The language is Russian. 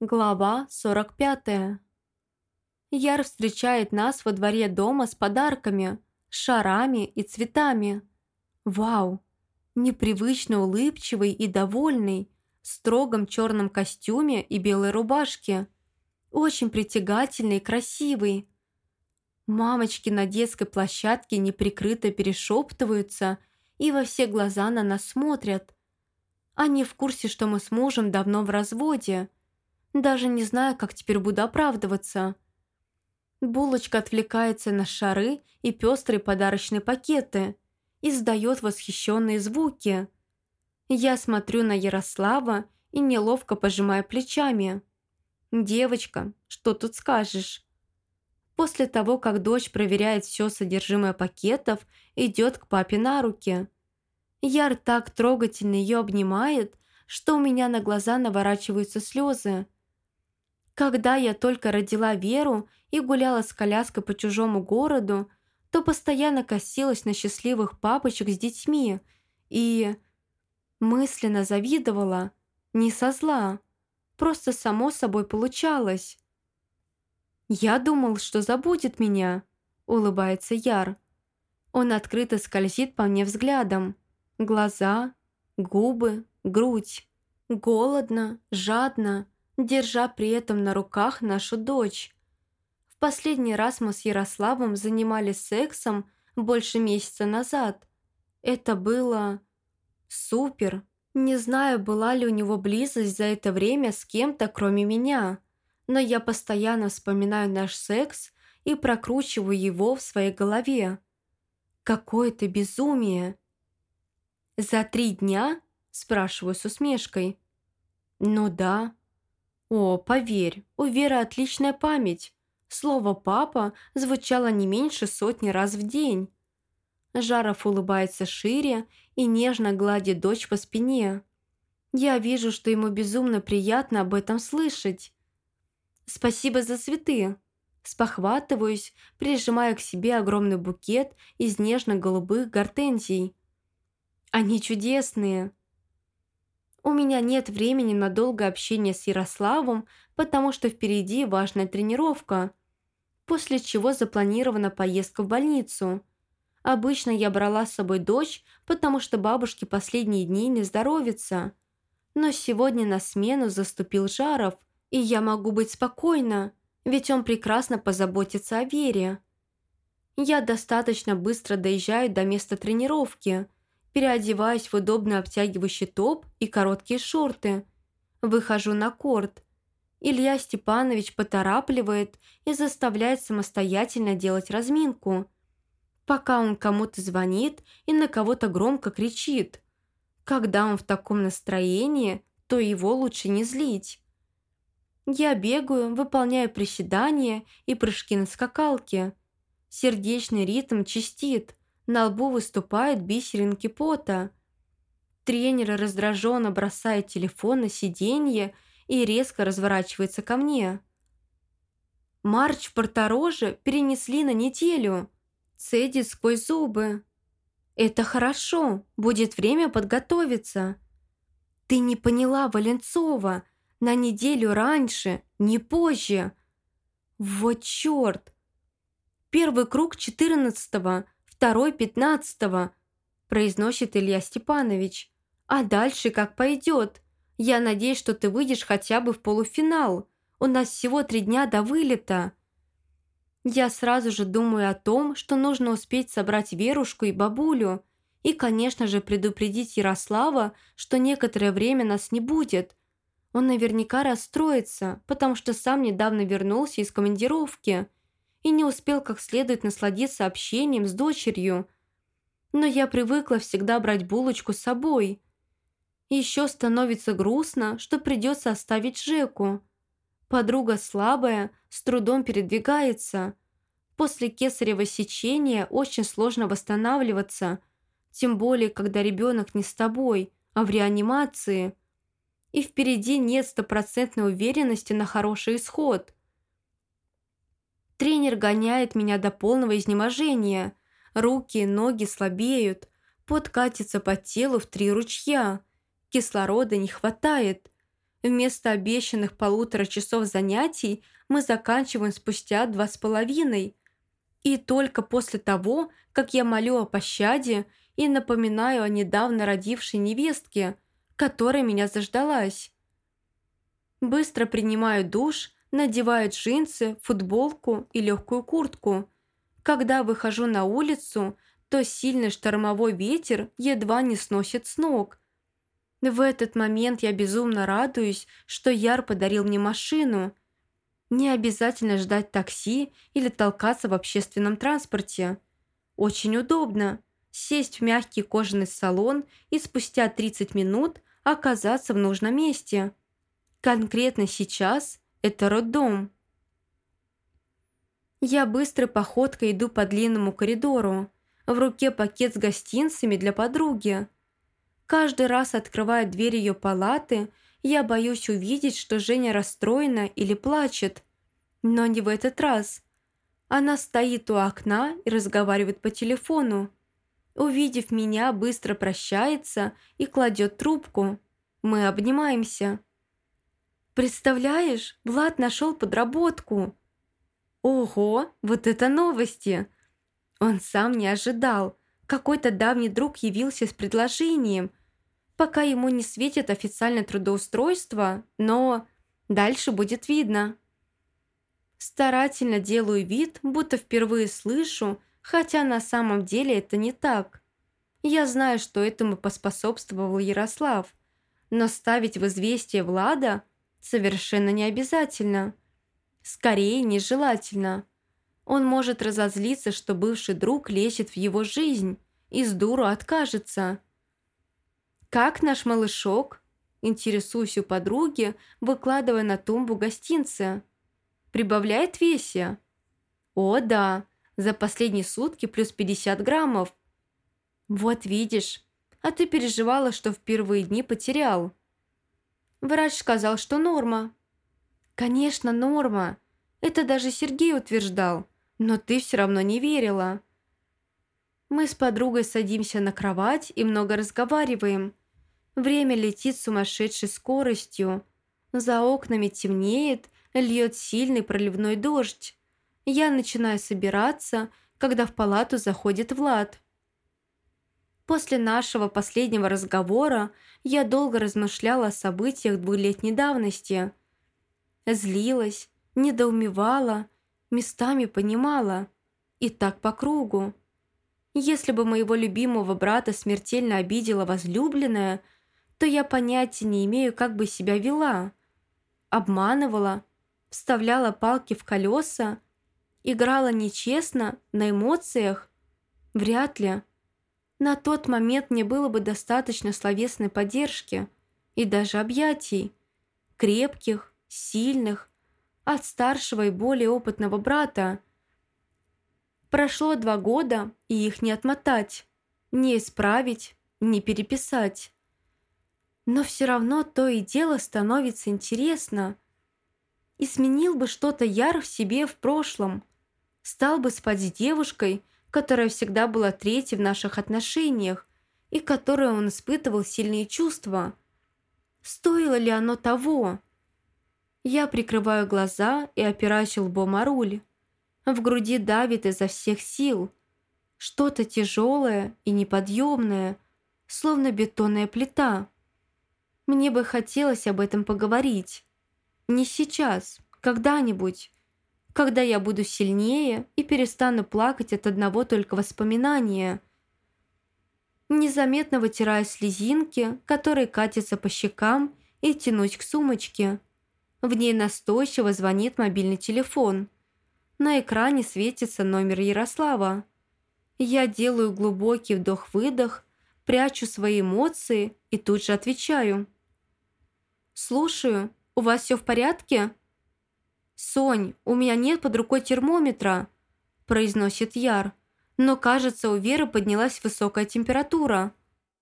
Глава 45. Яр встречает нас во дворе дома с подарками, шарами и цветами. Вау! Непривычно улыбчивый и довольный, в строгом черном костюме и белой рубашке. Очень притягательный и красивый. Мамочки на детской площадке неприкрыто перешептываются и во все глаза на нас смотрят. Они в курсе, что мы с мужем давно в разводе – даже не знаю, как теперь буду оправдываться. Булочка отвлекается на шары и пестрые подарочные пакеты, издает восхищенные звуки. Я смотрю на Ярослава и неловко пожимаю плечами. «Девочка, что тут скажешь?» После того, как дочь проверяет все содержимое пакетов, идет к папе на руки. Яр так трогательно ее обнимает, что у меня на глаза наворачиваются слезы. Когда я только родила Веру и гуляла с коляской по чужому городу, то постоянно косилась на счастливых папочек с детьми и мысленно завидовала, не со зла, просто само собой получалось. «Я думал, что забудет меня», — улыбается Яр. Он открыто скользит по мне взглядом. Глаза, губы, грудь. Голодно, жадно, держа при этом на руках нашу дочь. В последний раз мы с Ярославом занимались сексом больше месяца назад. Это было... супер. Не знаю, была ли у него близость за это время с кем-то, кроме меня. Но я постоянно вспоминаю наш секс и прокручиваю его в своей голове. Какое-то безумие. «За три дня?» – спрашиваю с усмешкой. «Ну да», о, поверь, у Веры отличная память. Слово «папа» звучало не меньше сотни раз в день. Жаров улыбается шире и нежно гладит дочь по спине. Я вижу, что ему безумно приятно об этом слышать. «Спасибо за цветы!» Спохватываюсь, прижимая к себе огромный букет из нежно-голубых гортензий. «Они чудесные!» У меня нет времени на долгое общение с Ярославом, потому что впереди важная тренировка, после чего запланирована поездка в больницу. Обычно я брала с собой дочь, потому что бабушке последние дни не здоровится. Но сегодня на смену заступил Жаров, и я могу быть спокойна, ведь он прекрасно позаботится о Вере. Я достаточно быстро доезжаю до места тренировки – переодеваюсь в удобный обтягивающий топ и короткие шорты. Выхожу на корт. Илья Степанович поторапливает и заставляет самостоятельно делать разминку. Пока он кому-то звонит и на кого-то громко кричит. Когда он в таком настроении, то его лучше не злить. Я бегаю, выполняю приседания и прыжки на скакалке. Сердечный ритм чистит – на лбу выступают бисеринки пота. Тренер раздраженно бросает телефон на сиденье и резко разворачивается ко мне. Марч в Портороже перенесли на неделю. Цедит сквозь зубы. «Это хорошо, будет время подготовиться». «Ты не поняла, Валенцова, на неделю раньше, не позже». «Вот черт!» Первый круг четырнадцатого второй пятнадцатого», произносит Илья Степанович. «А дальше как пойдет? Я надеюсь, что ты выйдешь хотя бы в полуфинал. У нас всего три дня до вылета». Я сразу же думаю о том, что нужно успеть собрать Верушку и бабулю, и, конечно же, предупредить Ярослава, что некоторое время нас не будет. Он наверняка расстроится, потому что сам недавно вернулся из командировки – и не успел как следует насладиться общением с дочерью. Но я привыкла всегда брать булочку с собой. Еще становится грустно, что придется оставить Жеку. Подруга слабая, с трудом передвигается. После кесарево сечения очень сложно восстанавливаться, тем более, когда ребенок не с тобой, а в реанимации. И впереди нет стопроцентной уверенности на хороший исход. Тренер гоняет меня до полного изнеможения. Руки, ноги слабеют. Пот катится по телу в три ручья. Кислорода не хватает. Вместо обещанных полутора часов занятий мы заканчиваем спустя два с половиной. И только после того, как я молю о пощаде и напоминаю о недавно родившей невестке, которая меня заждалась. Быстро принимаю душ, надеваю джинсы, футболку и легкую куртку. Когда выхожу на улицу, то сильный штормовой ветер едва не сносит с ног – в этот момент я безумно радуюсь, что Яр подарил мне машину. Не обязательно ждать такси или толкаться в общественном транспорте. Очень удобно сесть в мягкий кожаный салон и спустя 30 минут оказаться в нужном месте. Конкретно сейчас это роддом. Я быстрой походкой иду по длинному коридору. В руке пакет с гостинцами для подруги. Каждый раз, открывая дверь ее палаты, я боюсь увидеть, что Женя расстроена или плачет. Но не в этот раз. Она стоит у окна и разговаривает по телефону. Увидев меня, быстро прощается и кладет трубку. Мы обнимаемся. «Представляешь, Влад нашел подработку!» «Ого, вот это новости!» Он сам не ожидал. Какой-то давний друг явился с предложением, Пока ему не светит официальное трудоустройство, но дальше будет видно. Старательно делаю вид, будто впервые слышу, хотя на самом деле это не так. Я знаю, что этому поспособствовал Ярослав, но ставить в известие Влада совершенно не обязательно. Скорее, нежелательно. Он может разозлиться, что бывший друг лезет в его жизнь и с дуру откажется. «Как наш малышок?» Интересуюсь у подруги, выкладывая на тумбу гостинцы. «Прибавляет весе?» «О, да, за последние сутки плюс 50 граммов». «Вот видишь, а ты переживала, что в первые дни потерял». Врач сказал, что норма. «Конечно, норма. Это даже Сергей утверждал, но ты все равно не верила». Мы с подругой садимся на кровать и много разговариваем. Время летит сумасшедшей скоростью. За окнами темнеет, льет сильный проливной дождь. Я начинаю собираться, когда в палату заходит Влад. После нашего последнего разговора я долго размышляла о событиях двухлетней давности. Злилась, недоумевала, местами понимала. И так по кругу. Если бы моего любимого брата смертельно обидела возлюбленная, то я понятия не имею, как бы себя вела. Обманывала, вставляла палки в колеса, играла нечестно, на эмоциях. Вряд ли. На тот момент мне было бы достаточно словесной поддержки и даже объятий. Крепких, сильных, от старшего и более опытного брата, Прошло два года, и их не отмотать, не исправить, не переписать. Но все равно то и дело становится интересно. И сменил бы что-то Яр в себе в прошлом. Стал бы спать с девушкой, которая всегда была третьей в наших отношениях и которой он испытывал сильные чувства. Стоило ли оно того? Я прикрываю глаза и опираюсь лбом о руль. В груди давит изо всех сил. Что-то тяжелое и неподъемное, словно бетонная плита. Мне бы хотелось об этом поговорить. Не сейчас, когда-нибудь, когда я буду сильнее и перестану плакать от одного только воспоминания. Незаметно вытираю слезинки, которые катятся по щекам, и тянусь к сумочке. В ней настойчиво звонит мобильный телефон – на экране светится номер Ярослава. Я делаю глубокий вдох-выдох, прячу свои эмоции и тут же отвечаю. «Слушаю, у вас все в порядке?» «Сонь, у меня нет под рукой термометра», – произносит Яр. «Но, кажется, у Веры поднялась высокая температура».